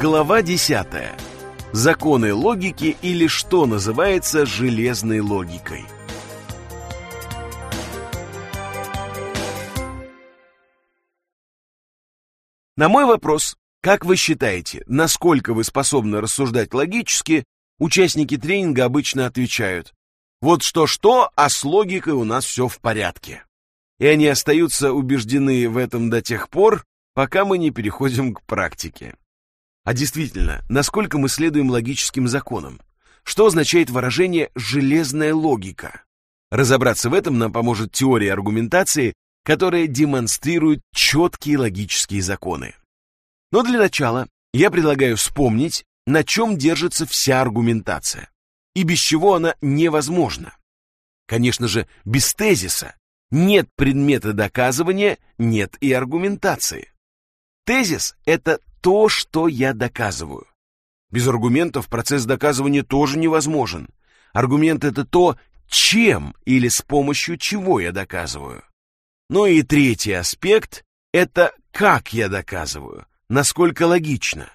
Глава 10. Законы логики или что называется железной логикой. На мой вопрос, как вы считаете, насколько вы способны рассуждать логически, участники тренинга обычно отвечают, вот что-что, а с логикой у нас все в порядке. И они остаются убеждены в этом до тех пор, пока мы не переходим к практике. А действительно, насколько мы следуем логическим законам? Что означает выражение «железная логика»? Разобраться в этом нам поможет теория аргументации, которая демонстрирует четкие логические законы. Но для начала я предлагаю вспомнить, на чем держится вся аргументация и без чего она невозможна. Конечно же, без тезиса. Нет предмета доказывания, нет и аргументации. Тезис — это то, что я доказываю. Без аргументов процесс доказывания тоже невозможен. Аргумент — это то, чем или с помощью чего я доказываю. Ну и третий аспект — это как я доказываю, насколько логично.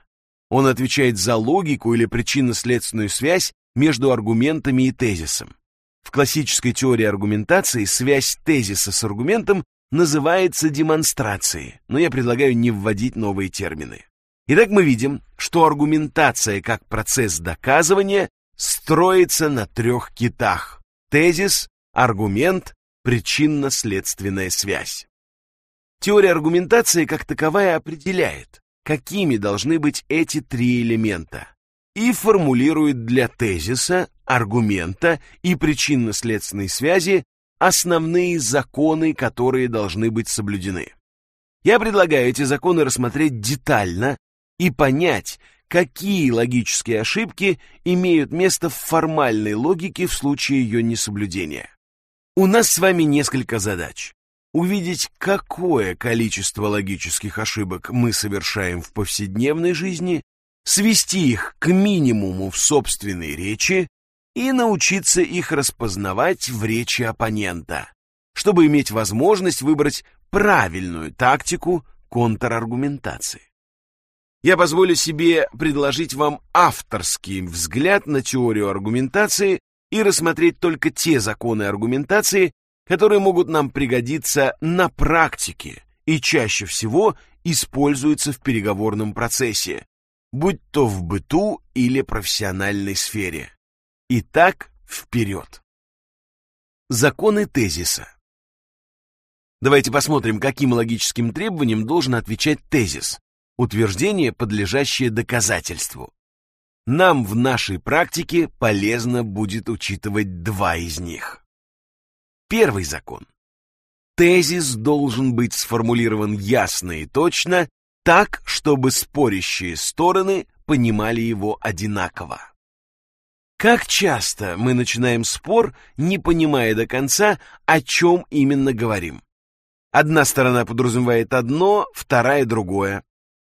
Он отвечает за логику или причинно-следственную связь между аргументами и тезисом. В классической теории аргументации связь тезиса с аргументом называется демонстрацией, но я предлагаю не вводить новые термины. Итак, мы видим, что аргументация как процесс доказывания строится на трех китах. Тезис, аргумент, причинно-следственная связь. Теория аргументации как таковая определяет, какими должны быть эти три элемента и формулирует для тезиса, аргумента и причинно-следственной связи основные законы, которые должны быть соблюдены. Я предлагаю эти законы рассмотреть детально и понять, какие логические ошибки имеют место в формальной логике в случае ее несоблюдения. У нас с вами несколько задач. Увидеть, какое количество логических ошибок мы совершаем в повседневной жизни свести их к минимуму в собственной речи и научиться их распознавать в речи оппонента, чтобы иметь возможность выбрать правильную тактику контраргументации. Я позволю себе предложить вам авторский взгляд на теорию аргументации и рассмотреть только те законы аргументации, которые могут нам пригодиться на практике и чаще всего используются в переговорном процессе, будь то в быту или профессиональной сфере. Итак, вперед! Законы тезиса. Давайте посмотрим, каким логическим требованиям должен отвечать тезис, утверждение, подлежащее доказательству. Нам в нашей практике полезно будет учитывать два из них. Первый закон. Тезис должен быть сформулирован ясно и точно так, чтобы спорящие стороны понимали его одинаково. Как часто мы начинаем спор, не понимая до конца, о чем именно говорим. Одна сторона подразумевает одно, вторая другое.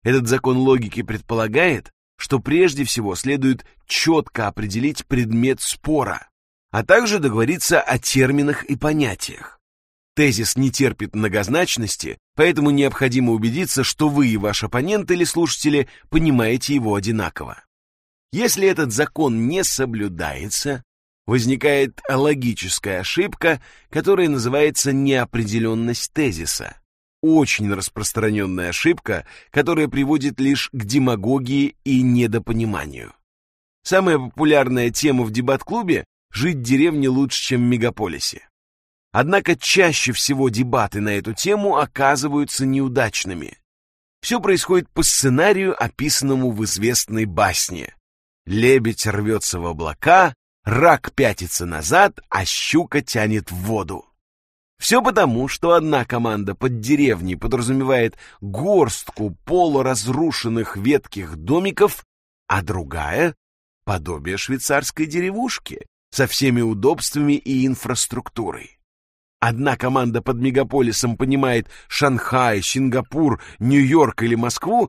Этот закон логики предполагает, что прежде всего следует четко определить предмет спора, а также договориться о терминах и понятиях. Тезис не терпит многозначности, поэтому необходимо убедиться, что вы и ваш оппонент или слушатели понимаете его одинаково. Если этот закон не соблюдается, возникает логическая ошибка, которая называется неопределенность тезиса. Очень распространенная ошибка, которая приводит лишь к демагогии и недопониманию. Самая популярная тема в дебат-клубе – жить в деревне лучше, чем в мегаполисе. Однако чаще всего дебаты на эту тему оказываются неудачными. Все происходит по сценарию, описанному в известной басне. Лебедь рвется в облака, рак пятится назад, а щука тянет в воду. Все потому, что одна команда под деревней подразумевает горстку полуразрушенных ветких домиков, а другая — подобие швейцарской деревушки со всеми удобствами и инфраструктурой. Одна команда под мегаполисом понимает Шанхай, Сингапур, Нью-Йорк или Москву,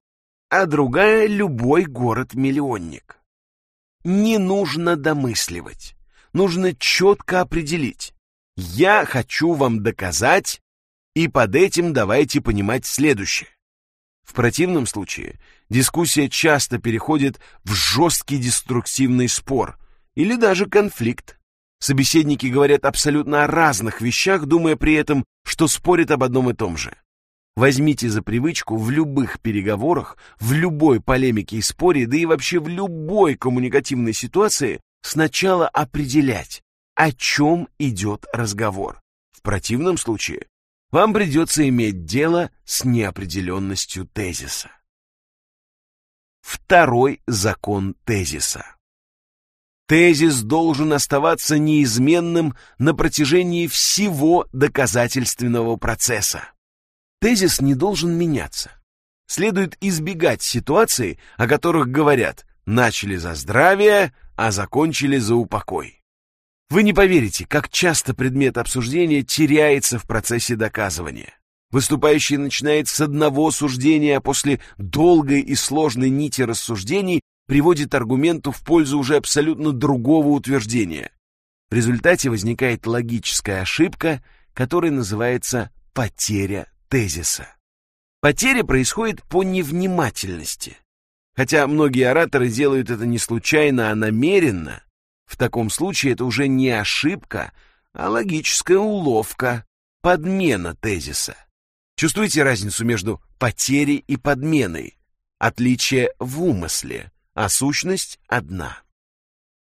а другая — любой город-миллионник. Не нужно домысливать. Нужно четко определить. Я хочу вам доказать, и под этим давайте понимать следующее. В противном случае дискуссия часто переходит в жесткий деструктивный спор или даже конфликт. Собеседники говорят абсолютно о разных вещах, думая при этом, что спорят об одном и том же. Возьмите за привычку в любых переговорах, в любой полемике и споре, да и вообще в любой коммуникативной ситуации сначала определять, о чем идет разговор. В противном случае вам придется иметь дело с неопределенностью тезиса. Второй закон тезиса. Тезис должен оставаться неизменным на протяжении всего доказательственного процесса. Тезис не должен меняться. Следует избегать ситуаций, о которых говорят «начали за здравие, а закончили за упокой». Вы не поверите, как часто предмет обсуждения теряется в процессе доказывания. Выступающий начинает с одного суждения, а после долгой и сложной нити рассуждений приводит аргументу в пользу уже абсолютно другого утверждения. В результате возникает логическая ошибка, которая называется потеря тезиса. Потеря происходит по невнимательности. Хотя многие ораторы делают это не случайно, а намеренно, в таком случае это уже не ошибка, а логическая уловка, подмена тезиса. Чувствуете разницу между потерей и подменой? Отличие в умысле, а сущность одна.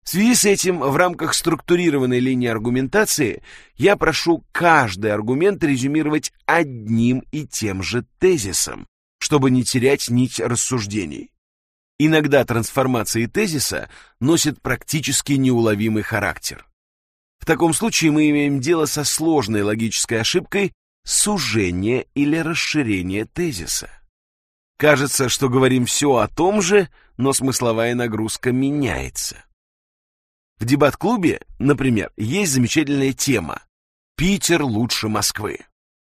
В связи с этим, в рамках структурированной линии аргументации, я прошу каждый аргумент резюмировать одним и тем же тезисом, чтобы не терять нить рассуждений. Иногда трансформации тезиса носят практически неуловимый характер. В таком случае мы имеем дело со сложной логической ошибкой сужения или расширения тезиса. Кажется, что говорим все о том же, но смысловая нагрузка меняется. В дебат-клубе, например, есть замечательная тема «Питер лучше Москвы».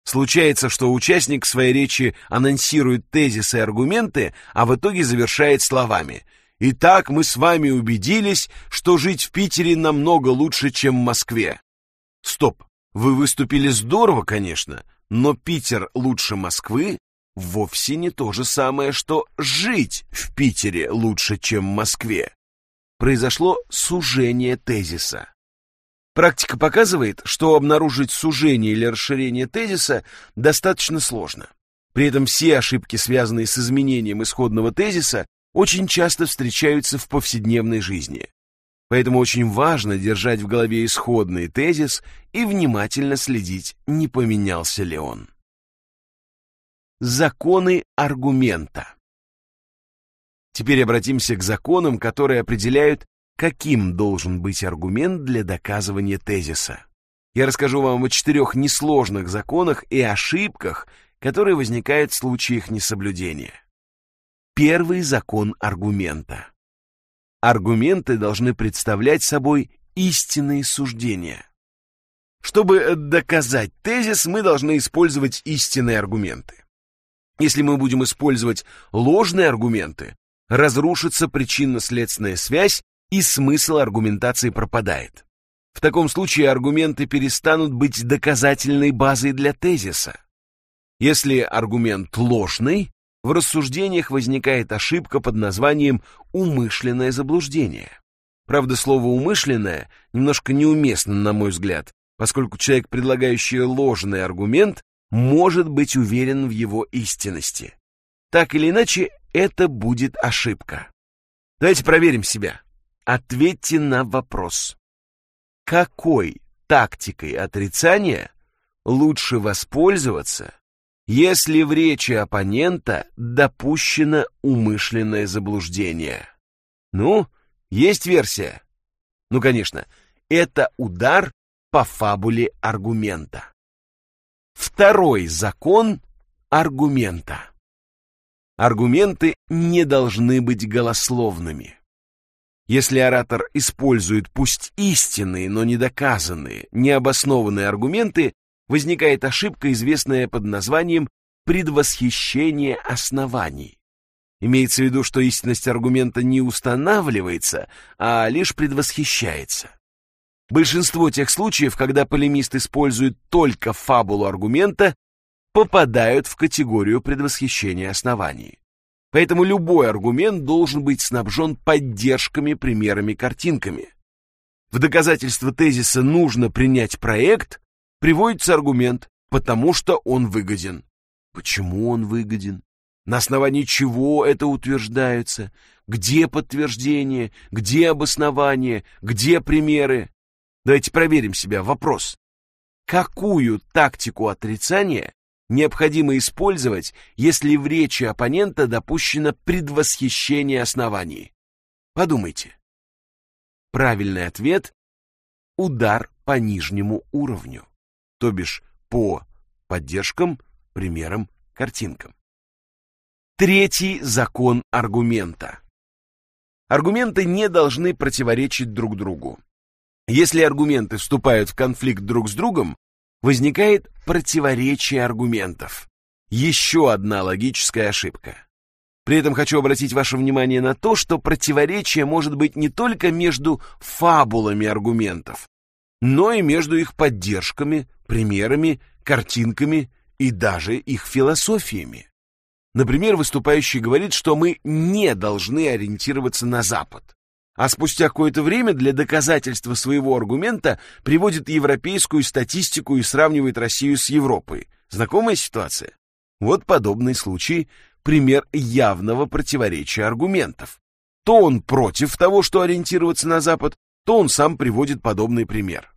Случается, что участник в своей речи анонсирует тезисы и аргументы, а в итоге завершает словами «Итак, мы с вами убедились, что жить в Питере намного лучше, чем в Москве». Стоп, вы выступили здорово, конечно, но Питер лучше Москвы вовсе не то же самое, что жить в Питере лучше, чем в Москве произошло сужение тезиса. Практика показывает, что обнаружить сужение или расширение тезиса достаточно сложно. При этом все ошибки, связанные с изменением исходного тезиса, очень часто встречаются в повседневной жизни. Поэтому очень важно держать в голове исходный тезис и внимательно следить, не поменялся ли он. Законы аргумента Теперь обратимся к законам, которые определяют, каким должен быть аргумент для доказывания тезиса. Я расскажу вам о четырех несложных законах и ошибках, которые возникают в случае их несоблюдения. Первый закон аргумента. Аргументы должны представлять собой истинные суждения. Чтобы доказать тезис, мы должны использовать истинные аргументы. Если мы будем использовать ложные аргументы, разрушится причинно-следственная связь и смысл аргументации пропадает. В таком случае аргументы перестанут быть доказательной базой для тезиса. Если аргумент ложный, в рассуждениях возникает ошибка под названием «умышленное заблуждение». Правда, слово «умышленное» немножко неуместно, на мой взгляд, поскольку человек, предлагающий ложный аргумент, может быть уверен в его истинности. Так или иначе, это будет ошибка. Давайте проверим себя. Ответьте на вопрос. Какой тактикой отрицания лучше воспользоваться, если в речи оппонента допущено умышленное заблуждение? Ну, есть версия? Ну, конечно, это удар по фабуле аргумента. Второй закон аргумента. Аргументы не должны быть голословными. Если оратор использует пусть истинные, но недоказанные, необоснованные аргументы, возникает ошибка, известная под названием предвосхищение оснований. Имеется в виду, что истинность аргумента не устанавливается, а лишь предвосхищается. Большинство тех случаев, когда полемист использует только фабулу аргумента, попадают в категорию предвосхищения оснований. Поэтому любой аргумент должен быть снабжен поддержками, примерами, картинками. В доказательство тезиса «нужно принять проект» приводится аргумент «потому что он выгоден». Почему он выгоден? На основании чего это утверждается? Где подтверждение? Где обоснование? Где примеры? Давайте проверим себя. Вопрос. Какую тактику отрицания необходимо использовать, если в речи оппонента допущено предвосхищение оснований? Подумайте. Правильный ответ – удар по нижнему уровню, то бишь по поддержкам, примерам, картинкам. Третий закон аргумента. Аргументы не должны противоречить друг другу. Если аргументы вступают в конфликт друг с другом, возникает противоречие аргументов. Еще одна логическая ошибка. При этом хочу обратить ваше внимание на то, что противоречие может быть не только между фабулами аргументов, но и между их поддержками, примерами, картинками и даже их философиями. Например, выступающий говорит, что мы не должны ориентироваться на Запад, а спустя какое-то время для доказательства своего аргумента приводит европейскую статистику и сравнивает Россию с Европой. Знакомая ситуация? Вот подобный случай – пример явного противоречия аргументов. То он против того, что ориентироваться на Запад, то он сам приводит подобный пример.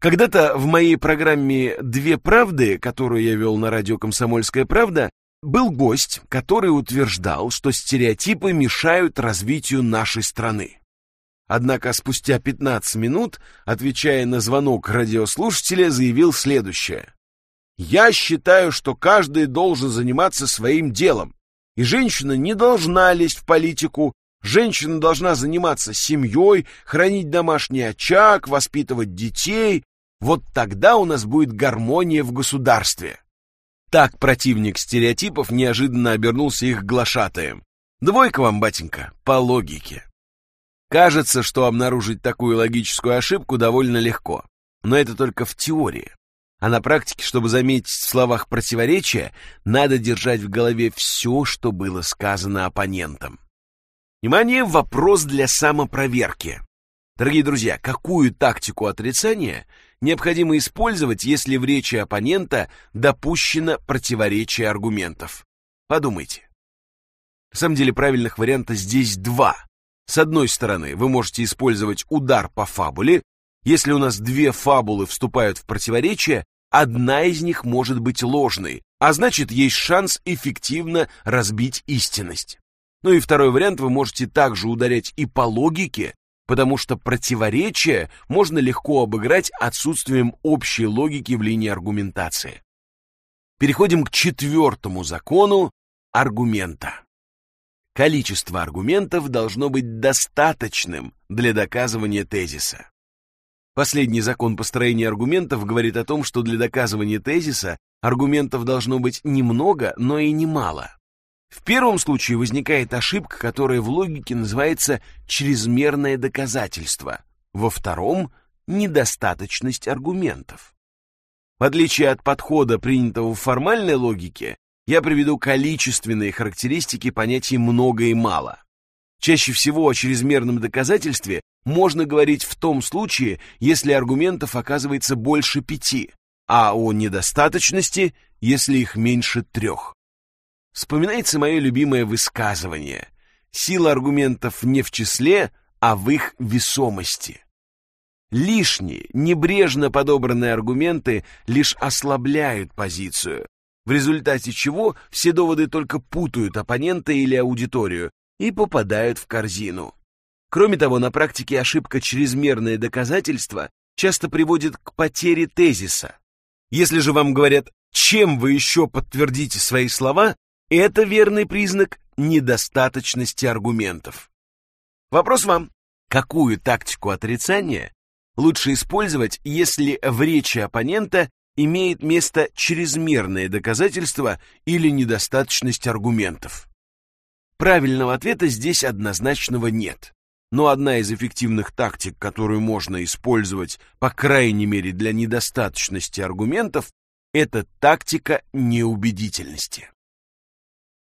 Когда-то в моей программе «Две правды», которую я вел на радио «Комсомольская правда», был гость, который утверждал, что стереотипы мешают развитию нашей страны. Однако спустя 15 минут, отвечая на звонок радиослушателя, заявил следующее. «Я считаю, что каждый должен заниматься своим делом, и женщина не должна лезть в политику, женщина должна заниматься семьей, хранить домашний очаг, воспитывать детей. Вот тогда у нас будет гармония в государстве». Так противник стереотипов неожиданно обернулся их глашатаем. Двойка вам, батенька, по логике. Кажется, что обнаружить такую логическую ошибку довольно легко. Но это только в теории. А на практике, чтобы заметить в словах противоречия, надо держать в голове все, что было сказано оппонентом. Внимание, вопрос для самопроверки. Дорогие друзья, какую тактику отрицания необходимо использовать, если в речи оппонента допущено противоречие аргументов? Подумайте. На самом деле правильных вариантов здесь два. С одной стороны, вы можете использовать удар по фабуле. Если у нас две фабулы вступают в противоречие, одна из них может быть ложной, а значит, есть шанс эффективно разбить истинность. Ну и второй вариант, вы можете также ударять и по логике, потому что противоречие можно легко обыграть отсутствием общей логики в линии аргументации. Переходим к четвертому закону аргумента. Количество аргументов должно быть достаточным для доказывания тезиса. Последний закон построения аргументов говорит о том, что для доказывания тезиса аргументов должно быть немного, но и немало. В первом случае возникает ошибка, которая в логике называется чрезмерное доказательство. Во втором — недостаточность аргументов. В отличие от подхода, принятого в формальной логике, я приведу количественные характеристики понятий «много» и «мало». Чаще всего о чрезмерном доказательстве можно говорить в том случае, если аргументов оказывается больше пяти, а о недостаточности, если их меньше трех. Вспоминается мое любимое высказывание. Сила аргументов не в числе, а в их весомости. Лишние, небрежно подобранные аргументы лишь ослабляют позицию, в результате чего все доводы только путают оппонента или аудиторию и попадают в корзину. Кроме того, на практике ошибка чрезмерное доказательство часто приводит к потере тезиса. Если же вам говорят, чем вы еще подтвердите свои слова, это верный признак недостаточности аргументов. Вопрос вам. Какую тактику отрицания лучше использовать, если в речи оппонента имеет место чрезмерное доказательство или недостаточность аргументов? Правильного ответа здесь однозначного нет. Но одна из эффективных тактик, которую можно использовать, по крайней мере для недостаточности аргументов, Это тактика неубедительности.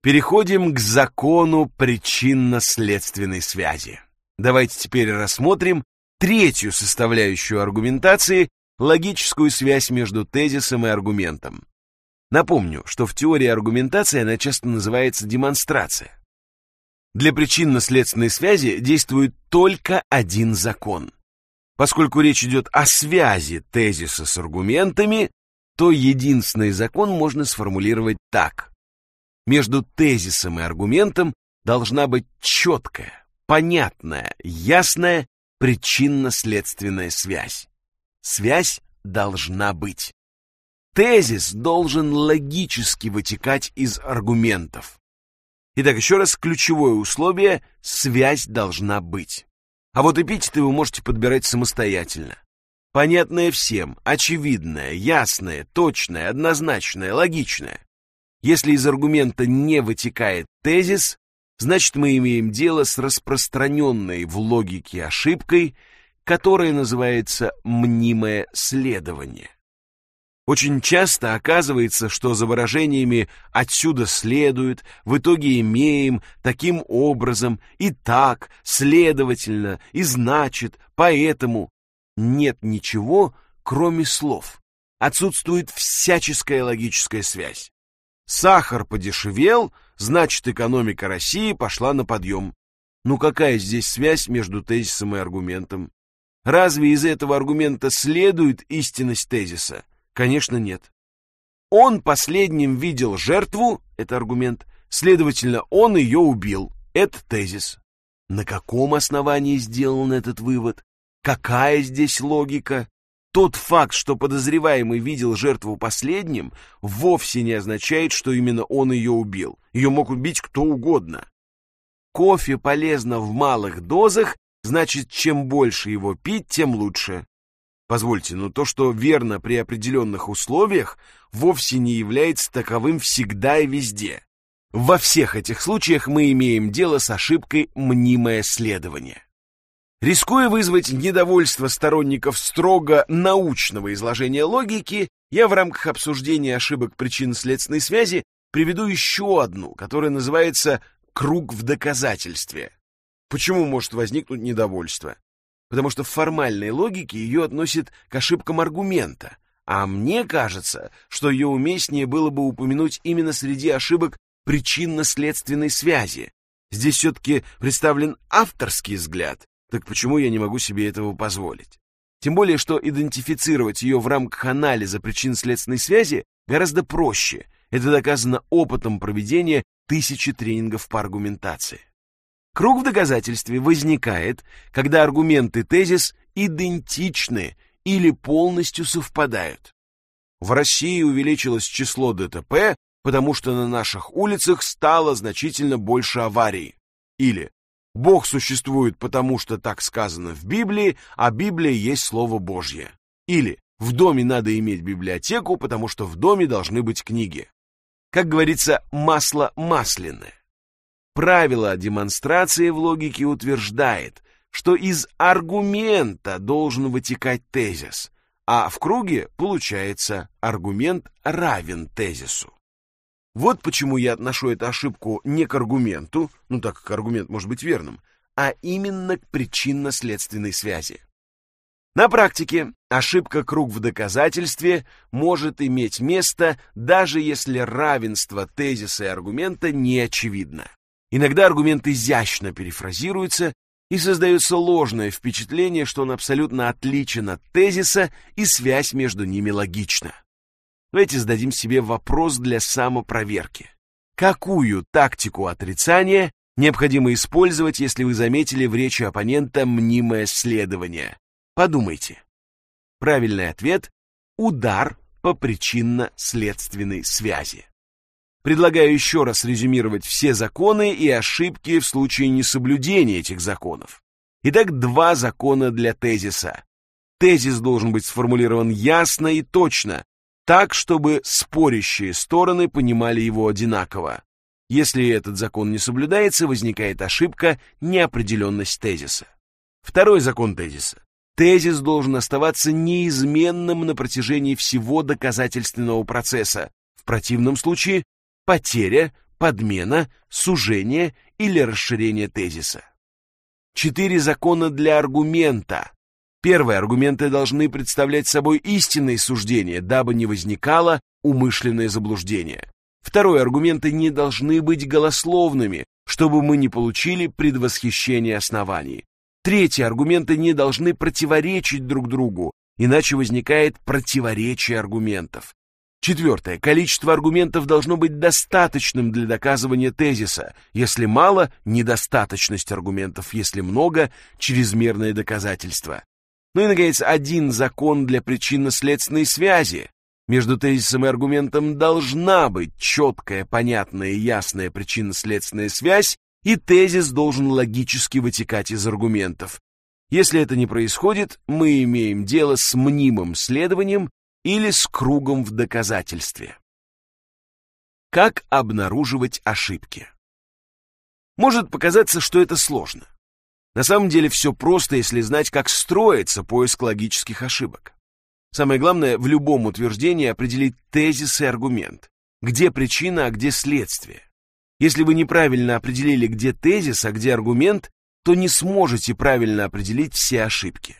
Переходим к закону причинно-следственной связи. Давайте теперь рассмотрим третью составляющую аргументации – логическую связь между тезисом и аргументом. Напомню, что в теории аргументации она часто называется демонстрация. Для причинно-следственной связи действует только один закон. Поскольку речь идет о связи тезиса с аргументами, то единственный закон можно сформулировать так. Между тезисом и аргументом должна быть четкая, понятная, ясная причинно-следственная связь. Связь должна быть. Тезис должен логически вытекать из аргументов. Итак, еще раз ключевое условие – связь должна быть. А вот эпитеты вы можете подбирать самостоятельно. Понятное всем, очевидное, ясное, точное, однозначное, логичное. Если из аргумента не вытекает тезис, значит мы имеем дело с распространенной в логике ошибкой, которая называется мнимое следование. Очень часто оказывается, что за выражениями «отсюда следует», «в итоге имеем», «таким образом», «и так», «следовательно», «и значит», «поэтому» нет ничего, кроме слов. Отсутствует всяческая логическая связь. Сахар подешевел, значит, экономика России пошла на подъем. Ну какая здесь связь между тезисом и аргументом? Разве из этого аргумента следует истинность тезиса? Конечно, нет. Он последним видел жертву, это аргумент, следовательно, он ее убил, это тезис. На каком основании сделан этот вывод? Какая здесь логика? Тот факт, что подозреваемый видел жертву последним, вовсе не означает, что именно он ее убил. Ее мог убить кто угодно. Кофе полезно в малых дозах, значит, чем больше его пить, тем лучше. Позвольте, но то, что верно при определенных условиях, вовсе не является таковым всегда и везде. Во всех этих случаях мы имеем дело с ошибкой мнимое следование. Рискуя вызвать недовольство сторонников строго научного изложения логики, я в рамках обсуждения ошибок причинно-следственной связи приведу еще одну, которая называется «круг в доказательстве». Почему может возникнуть недовольство? потому что в формальной логике ее относят к ошибкам аргумента, а мне кажется, что ее уместнее было бы упомянуть именно среди ошибок причинно-следственной связи. Здесь все-таки представлен авторский взгляд, так почему я не могу себе этого позволить? Тем более, что идентифицировать ее в рамках анализа причин-следственной связи гораздо проще. Это доказано опытом проведения тысячи тренингов по аргументации. Круг в доказательстве возникает, когда аргументы тезис идентичны или полностью совпадают. В России увеличилось число ДТП, потому что на наших улицах стало значительно больше аварий. Или Бог существует потому, что так сказано в Библии, а Библия есть Слово Божье. Или в доме надо иметь библиотеку, потому что в доме должны быть книги. Как говорится, масло масляное. Правило демонстрации в логике утверждает, что из аргумента должен вытекать тезис, а в круге получается аргумент равен тезису. Вот почему я отношу эту ошибку не к аргументу, ну так как аргумент может быть верным, а именно к причинно-следственной связи. На практике ошибка круг в доказательстве может иметь место, даже если равенство тезиса и аргумента не очевидно. Иногда аргумент изящно перефразируется, и создается ложное впечатление, что он абсолютно отличен от тезиса, и связь между ними логична. Давайте зададим себе вопрос для самопроверки. Какую тактику отрицания необходимо использовать, если вы заметили в речи оппонента мнимое следование? Подумайте. Правильный ответ – удар по причинно-следственной связи. Предлагаю еще раз резюмировать все законы и ошибки в случае несоблюдения этих законов. Итак, два закона для тезиса. Тезис должен быть сформулирован ясно и точно, так, чтобы спорящие стороны понимали его одинаково. Если этот закон не соблюдается, возникает ошибка неопределенность тезиса. Второй закон тезиса. Тезис должен оставаться неизменным на протяжении всего доказательственного процесса. В противном случае потеря, подмена, сужение или расширение тезиса. Четыре закона для аргумента. Первые аргументы должны представлять собой истинные суждения, дабы не возникало умышленное заблуждение. Второе, аргументы не должны быть голословными, чтобы мы не получили предвосхищение оснований. Третье, аргументы не должны противоречить друг другу, иначе возникает противоречие аргументов. Четвертое, количество аргументов должно быть достаточным для доказывания тезиса. Если мало – недостаточность аргументов, если много – чрезмерное доказательство. Ну и, наконец, один закон для причинно-следственной связи. Между тезисом и аргументом должна быть четкая, понятная и ясная причинно-следственная связь, и тезис должен логически вытекать из аргументов. Если это не происходит, мы имеем дело с мнимым следованием или с кругом в доказательстве. Как обнаруживать ошибки? Может показаться, что это сложно. На самом деле все просто, если знать, как строится поиск логических ошибок. Самое главное в любом утверждении определить тезис и аргумент. Где причина, а где следствие. Если вы неправильно определили, где тезис, а где аргумент, то не сможете правильно определить все ошибки.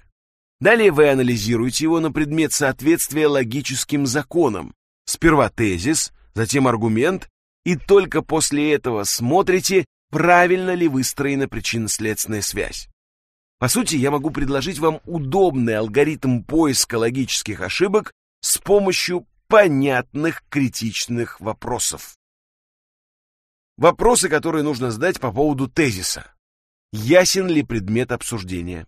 Далее вы анализируете его на предмет соответствия логическим законам. Сперва тезис, затем аргумент, и только после этого смотрите, правильно ли выстроена причинно-следственная связь. По сути, я могу предложить вам удобный алгоритм поиска логических ошибок с помощью понятных критичных вопросов. Вопросы, которые нужно задать по поводу тезиса. Ясен ли предмет обсуждения?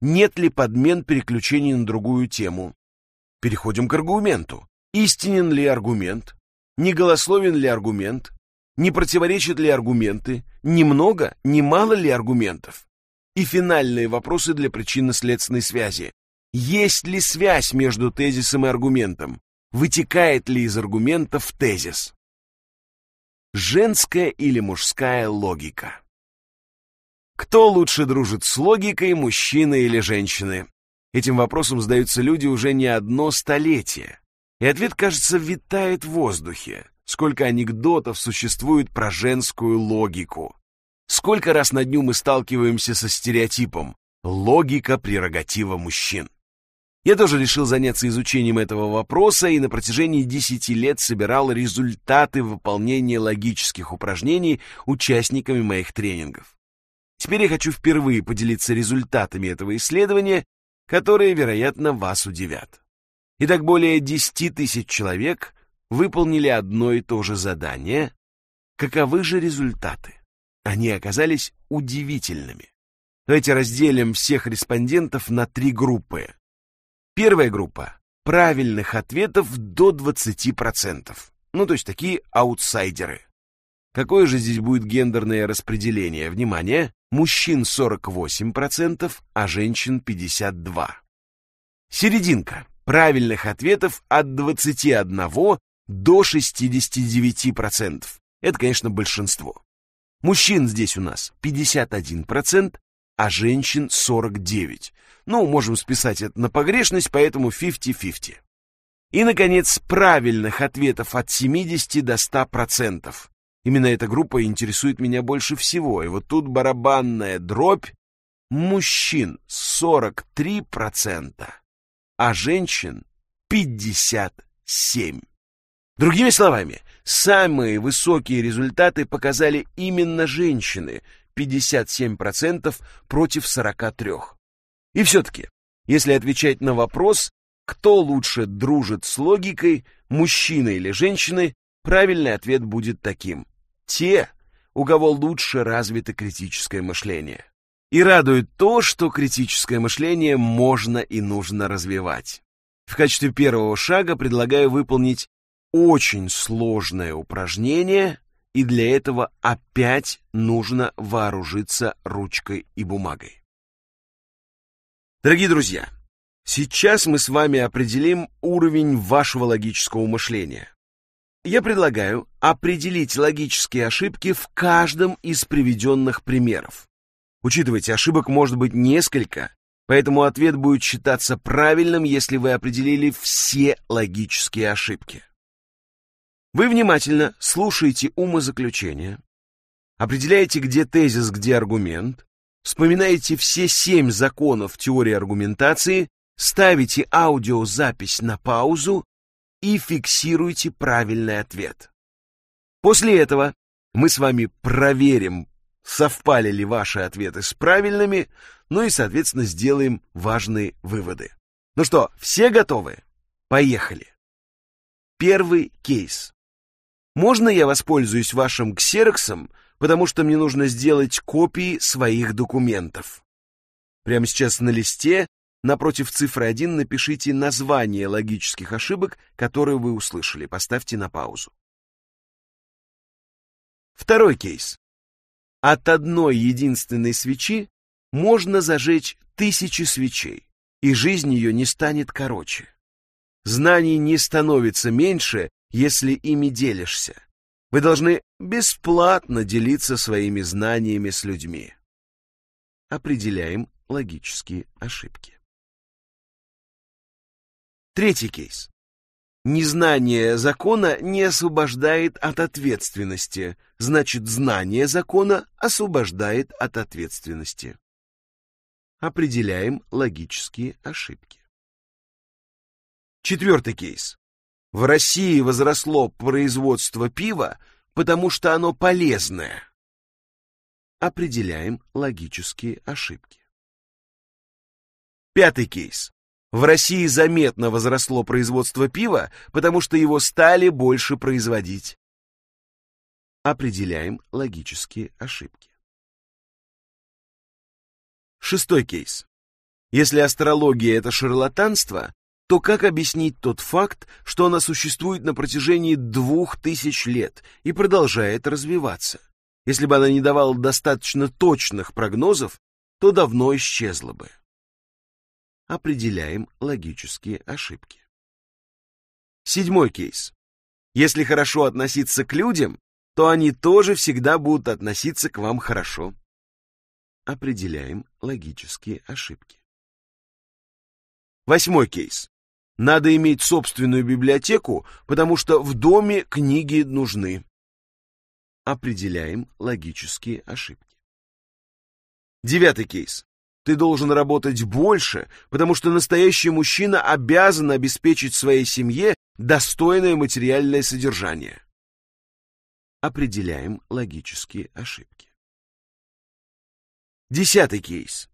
Нет ли подмен переключений на другую тему? Переходим к аргументу. Истинен ли аргумент? Не голословен ли аргумент? Не противоречат ли аргументы? Немного, не мало ли аргументов? И финальные вопросы для причинно-следственной связи. Есть ли связь между тезисом и аргументом? Вытекает ли из аргументов тезис? Женская или мужская логика? Кто лучше дружит с логикой, мужчины или женщины? Этим вопросом задаются люди уже не одно столетие. И ответ, кажется, витает в воздухе. Сколько анекдотов существует про женскую логику. Сколько раз на дню мы сталкиваемся со стереотипом «логика – прерогатива мужчин». Я тоже решил заняться изучением этого вопроса и на протяжении 10 лет собирал результаты выполнения логических упражнений участниками моих тренингов. Теперь я хочу впервые поделиться результатами этого исследования, которые, вероятно, вас удивят. Итак, более 10 тысяч человек выполнили одно и то же задание. Каковы же результаты? Они оказались удивительными. Давайте разделим всех респондентов на три группы. Первая группа – правильных ответов до 20%. Ну, то есть такие аутсайдеры. Какое же здесь будет гендерное распределение? Внимание! Мужчин 48%, а женщин 52%. Серединка. Правильных ответов от 21 до 69%. Это, конечно, большинство. Мужчин здесь у нас 51%, а женщин 49%. Ну, можем списать это на погрешность, поэтому 50-50. И, наконец, правильных ответов от 70 до 100%. Именно эта группа интересует меня больше всего. И вот тут барабанная дробь. Мужчин 43%, а женщин 57%. Другими словами, самые высокие результаты показали именно женщины, 57% против 43%. И все-таки, если отвечать на вопрос, кто лучше дружит с логикой, мужчины или женщины, правильный ответ будет таким. Те, у кого лучше развито критическое мышление. И радует то, что критическое мышление можно и нужно развивать. В качестве первого шага предлагаю выполнить очень сложное упражнение, и для этого опять нужно вооружиться ручкой и бумагой. Дорогие друзья, сейчас мы с вами определим уровень вашего логического мышления. Я предлагаю определить логические ошибки в каждом из приведенных примеров. Учитывайте, ошибок может быть несколько, Поэтому ответ будет считаться правильным, если вы определили все логические ошибки. Вы внимательно слушаете умозаключения, определяете, где тезис, где аргумент, вспоминаете все семь законов теории аргументации, ставите аудиозапись на паузу и фиксируете правильный ответ. После этого мы с вами проверим, совпали ли ваши ответы с правильными, ну и, соответственно, сделаем важные выводы. Ну что, все готовы? Поехали. Первый кейс. Можно я воспользуюсь вашим ксероксом, потому что мне нужно сделать копии своих документов? Прямо сейчас на листе напротив цифры 1 напишите название логических ошибок, которые вы услышали. Поставьте на паузу. Второй кейс. От одной единственной свечи можно зажечь тысячи свечей, и жизнь ее не станет короче. Знаний не становится меньше, если ими делишься. Вы должны бесплатно делиться своими знаниями с людьми. Определяем логические ошибки. Третий кейс. Незнание закона не освобождает от ответственности, значит, знание закона освобождает от ответственности. Определяем логические ошибки. Четвертый кейс. В России возросло производство пива, потому что оно полезное. Определяем логические ошибки. Пятый кейс. В России заметно возросло производство пива, потому что его стали больше производить. Определяем логические ошибки. Шестой кейс. Если астрология — это шарлатанство, то как объяснить тот факт, что она существует на протяжении двух тысяч лет и продолжает развиваться? Если бы она не давала достаточно точных прогнозов, то давно исчезла бы определяем логические ошибки. Седьмой кейс. Если хорошо относиться к людям, то они тоже всегда будут относиться к вам хорошо. Определяем логические ошибки. Восьмой кейс. Надо иметь собственную библиотеку, потому что в доме книги нужны. Определяем логические ошибки. Девятый кейс. Ты должен работать больше, потому что настоящий мужчина обязан обеспечить своей семье достойное материальное содержание. Определяем логические ошибки. Десятый кейс.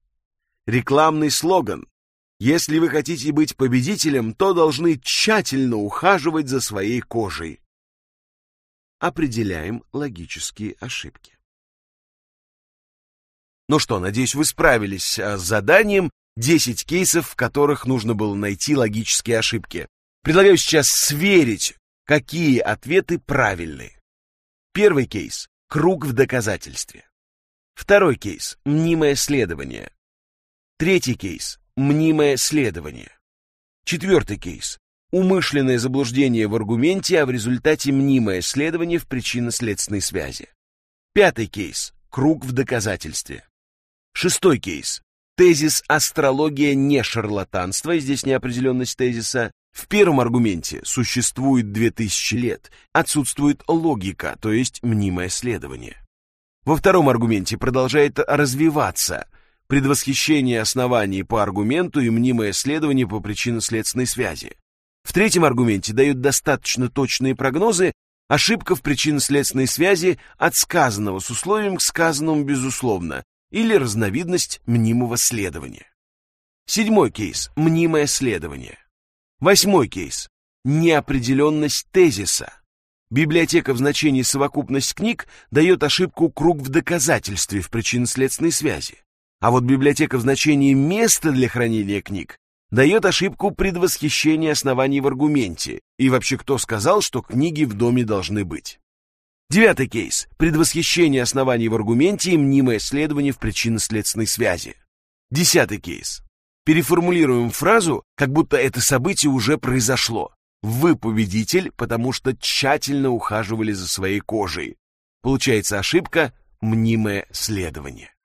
Рекламный слоган. Если вы хотите быть победителем, то должны тщательно ухаживать за своей кожей. Определяем логические ошибки. Ну что, надеюсь, вы справились а, с заданием 10 кейсов, в которых нужно было найти логические ошибки. Предлагаю сейчас сверить, какие ответы правильные. Первый кейс – круг в доказательстве. Второй кейс – мнимое следование. Третий кейс – мнимое следование. Четвертый кейс – умышленное заблуждение в аргументе, а в результате мнимое следование в причинно-следственной связи. Пятый кейс – круг в доказательстве. Шестой кейс. Тезис «астрология не шарлатанство», здесь неопределенность тезиса. В первом аргументе существует 2000 лет, отсутствует логика, то есть мнимое следование. Во втором аргументе продолжает развиваться предвосхищение оснований по аргументу и мнимое следование по причинно-следственной связи. В третьем аргументе дают достаточно точные прогнозы, ошибка в причинно-следственной связи от сказанного с условием к сказанному безусловно, или разновидность мнимого следования. Седьмой кейс – мнимое следование. Восьмой кейс – неопределенность тезиса. Библиотека в значении совокупность книг дает ошибку круг в доказательстве в причинно-следственной связи. А вот библиотека в значении место для хранения книг дает ошибку предвосхищения оснований в аргументе. И вообще кто сказал, что книги в доме должны быть? Девятый кейс. Предвосхищение оснований в аргументе и мнимое следование в причинно-следственной связи. Десятый кейс. Переформулируем фразу, как будто это событие уже произошло. Вы победитель, потому что тщательно ухаживали за своей кожей. Получается ошибка «мнимое следование».